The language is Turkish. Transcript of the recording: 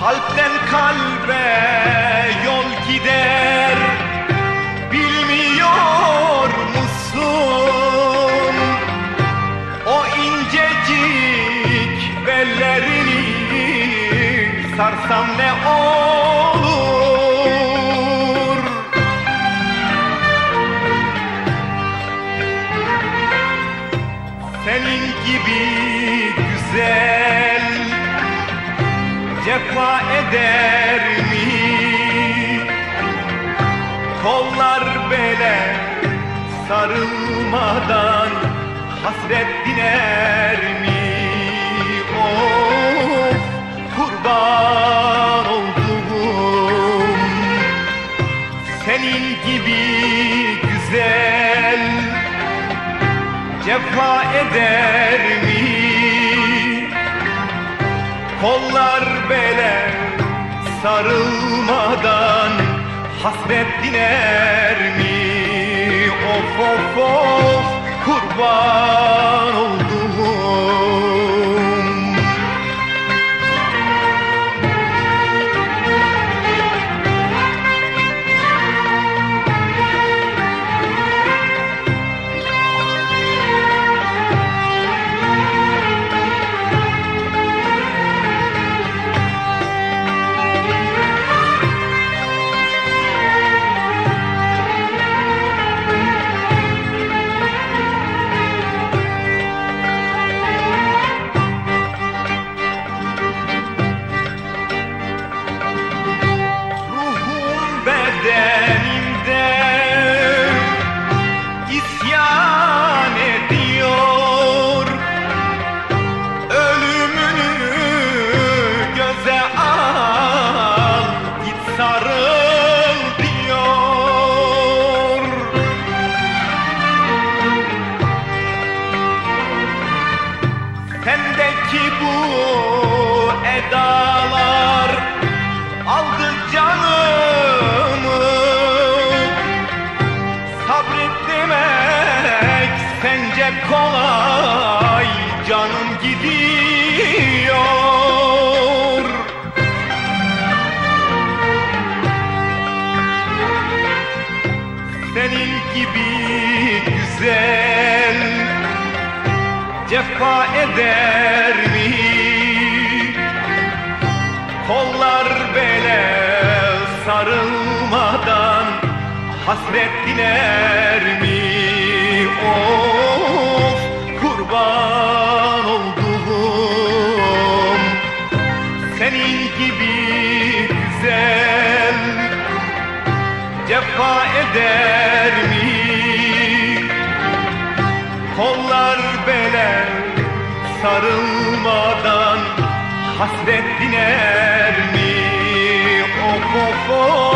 Kalpten kalbe yol gider. Bilmiyor musun? O incecik bellerini Sarsam ne olur cefa eder mi? Kollar bele sarılmadan hasret diner mi? Of kurban olduğum senin gibi güzel cefa eder mi? Kollar bele sarılmadan hasret diner mi? Of of of kurban olduğum Sendeki bu edalar aldı canımı. Sabretmek sence kolay canım cefa eder mi? Kollar bele sarılmadan hasret diner mi? Of kurban olduğum senin gibi güzel cefa eder mi? Kollar sarılmadan hasret diner mi? Of of of